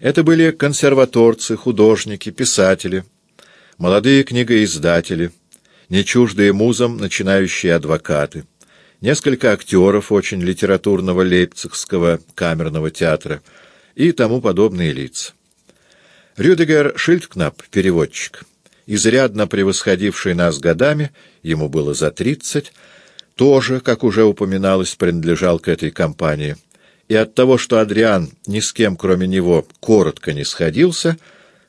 Это были консерваторцы, художники, писатели, молодые книгоиздатели, не чуждые музам начинающие адвокаты, несколько актеров очень литературного лейпцигского камерного театра и тому подобные лица. Рюдегер Шильдкнап, переводчик, изрядно превосходивший нас годами, ему было за тридцать, тоже, как уже упоминалось, принадлежал к этой компании — и от того, что Адриан ни с кем, кроме него, коротко не сходился,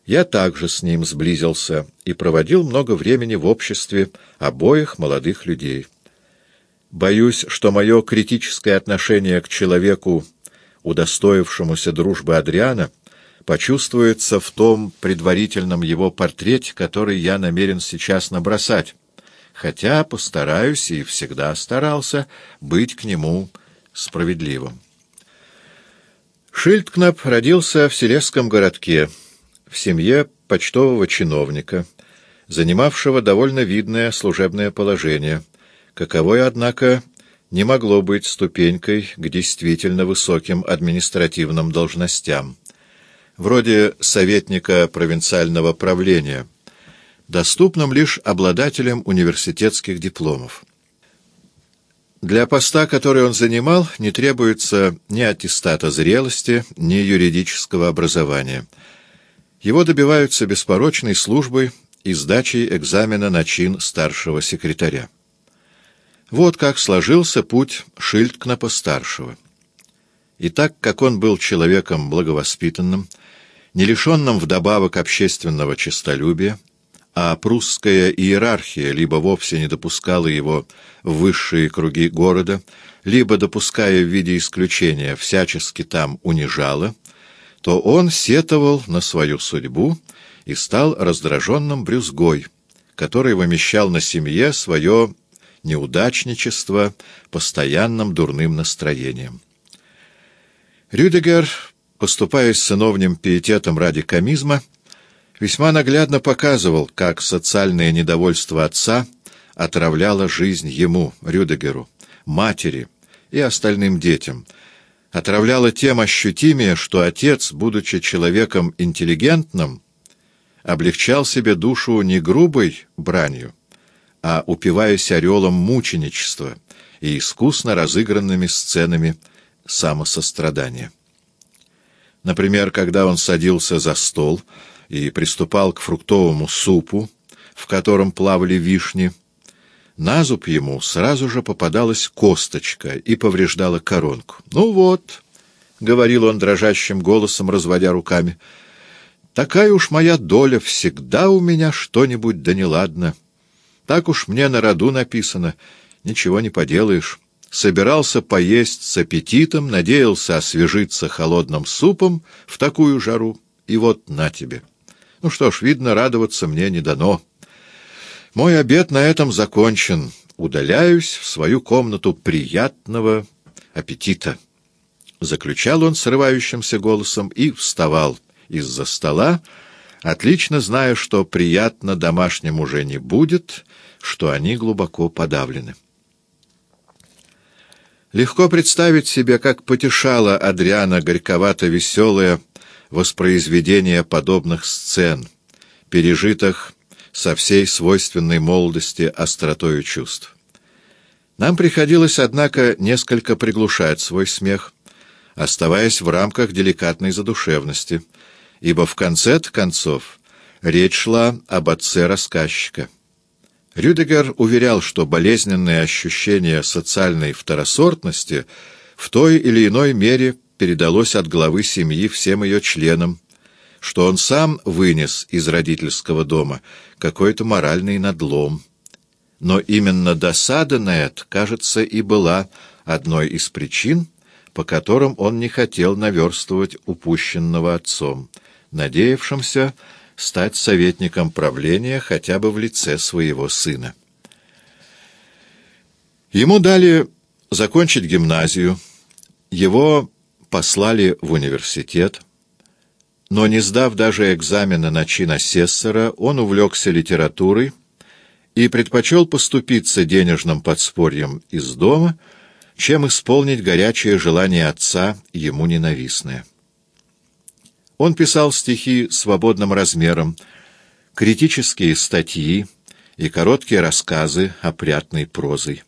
я также с ним сблизился и проводил много времени в обществе обоих молодых людей. Боюсь, что мое критическое отношение к человеку, удостоившемуся дружбы Адриана, почувствуется в том предварительном его портрете, который я намерен сейчас набросать, хотя постараюсь и всегда старался быть к нему справедливым. Шильдкнап родился в селесском городке, в семье почтового чиновника, занимавшего довольно видное служебное положение, каковое, однако, не могло быть ступенькой к действительно высоким административным должностям, вроде советника провинциального правления, доступным лишь обладателям университетских дипломов. Для поста, который он занимал, не требуется ни аттестата зрелости, ни юридического образования. Его добиваются беспорочной службой и сдачей экзамена на чин старшего секретаря. Вот как сложился путь Шильдкнапа-старшего. И так как он был человеком благовоспитанным, не лишенным вдобавок общественного честолюбия, а прусская иерархия либо вовсе не допускала его в высшие круги города, либо, допуская в виде исключения, всячески там унижала, то он сетовал на свою судьбу и стал раздраженным брюзгой, который вымещал на семье свое неудачничество постоянным дурным настроением. Рюдегер, поступая с сыновним пиететом ради комизма, весьма наглядно показывал, как социальное недовольство отца отравляло жизнь ему, Рюдегеру, матери и остальным детям, отравляло тем ощутимее, что отец, будучи человеком интеллигентным, облегчал себе душу не грубой бранью, а упиваясь орелом мученичества и искусно разыгранными сценами самосострадания. Например, когда он садился за стол — и приступал к фруктовому супу, в котором плавали вишни, на зуб ему сразу же попадалась косточка и повреждала коронку. «Ну вот», — говорил он дрожащим голосом, разводя руками, — «такая уж моя доля, всегда у меня что-нибудь да неладно. Так уж мне на роду написано, ничего не поделаешь». Собирался поесть с аппетитом, надеялся освежиться холодным супом в такую жару, и вот на тебе. Ну что ж, видно, радоваться мне не дано. Мой обед на этом закончен. Удаляюсь в свою комнату приятного аппетита. Заключал он срывающимся голосом и вставал из-за стола, отлично зная, что приятно домашним уже не будет, что они глубоко подавлены. Легко представить себе, как потешала Адриана горьковато-веселая воспроизведение подобных сцен, пережитых со всей свойственной молодости остротою чувств. Нам приходилось, однако, несколько приглушать свой смех, оставаясь в рамках деликатной задушевности, ибо в конце концов речь шла об отце рассказчика. Рюдегер уверял, что болезненное ощущение социальной второсортности в той или иной мере передалось от главы семьи всем ее членам, что он сам вынес из родительского дома какой-то моральный надлом. Но именно досада на это, кажется, и была одной из причин, по которым он не хотел наверстывать упущенного отцом, надеявшимся стать советником правления хотя бы в лице своего сына. Ему дали закончить гимназию, его послали в университет, но не сдав даже экзамена на чин асессора, он увлекся литературой и предпочел поступиться денежным подспорьем из дома, чем исполнить горячее желание отца, ему ненавистное. Он писал стихи свободным размером, критические статьи и короткие рассказы опрятной прозой.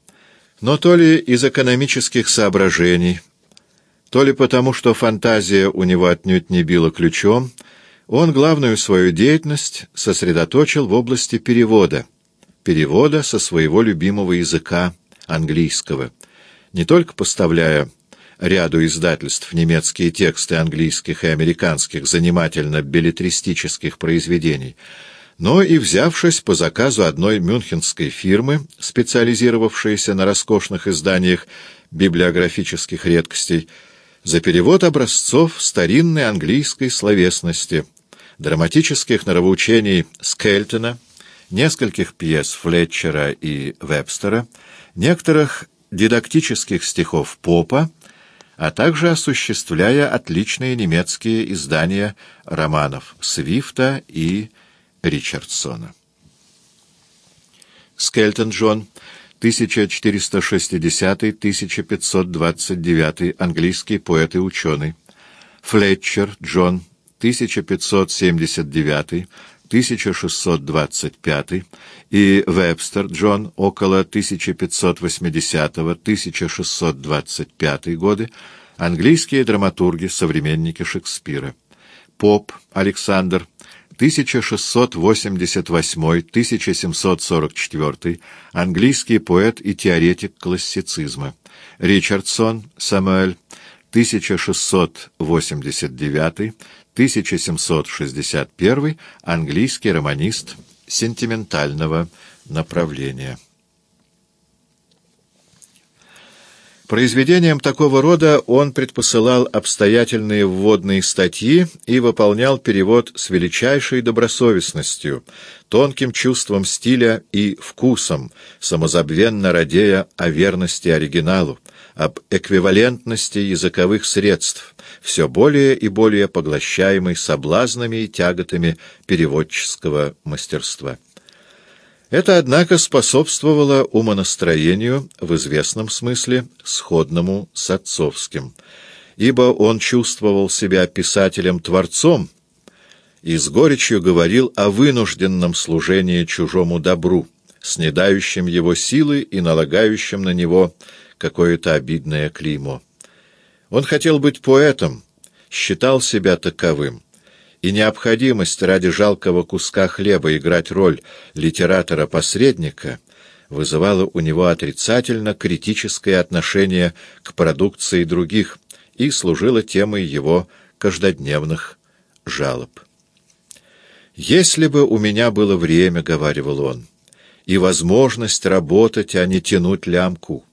Но то ли из экономических соображений, то ли потому, что фантазия у него отнюдь не била ключом, он главную свою деятельность сосредоточил в области перевода, перевода со своего любимого языка, английского, не только поставляя ряду издательств немецкие тексты английских и американских занимательно-билетристических произведений, но и взявшись по заказу одной мюнхенской фирмы, специализировавшейся на роскошных изданиях библиографических редкостей, за перевод образцов старинной английской словесности — драматических нравоучений Скельтона, нескольких пьес Флетчера и Вебстера, некоторых дидактических стихов Попа, а также осуществляя отличные немецкие издания романов Свифта и Ричардсона. Скельтон Джон, 1460-1529, английский поэт и ученый. Флетчер Джон, 1579-1625 и Вебстер Джон около 1580-1625 годы, английские драматурги, современники Шекспира. Поп Александр 1688-1744, английский поэт и теоретик классицизма. Ричардсон Самуэль 1689 1761 английский романист сентиментального направления. Произведением такого рода он предпосылал обстоятельные вводные статьи и выполнял перевод с величайшей добросовестностью, тонким чувством стиля и вкусом, самозабвенно радея о верности оригиналу, об эквивалентности языковых средств, все более и более поглощаемый соблазнами и тяготами переводческого мастерства. Это, однако, способствовало умонастроению в известном смысле сходному с отцовским, ибо он чувствовал себя писателем-творцом и с горечью говорил о вынужденном служении чужому добру, снедающем его силы и налагающем на него какое-то обидное клеймо. Он хотел быть поэтом, считал себя таковым, и необходимость ради жалкого куска хлеба играть роль литератора-посредника вызывала у него отрицательно критическое отношение к продукции других и служила темой его каждодневных жалоб. «Если бы у меня было время, — говаривал он, — и возможность работать, а не тянуть лямку, —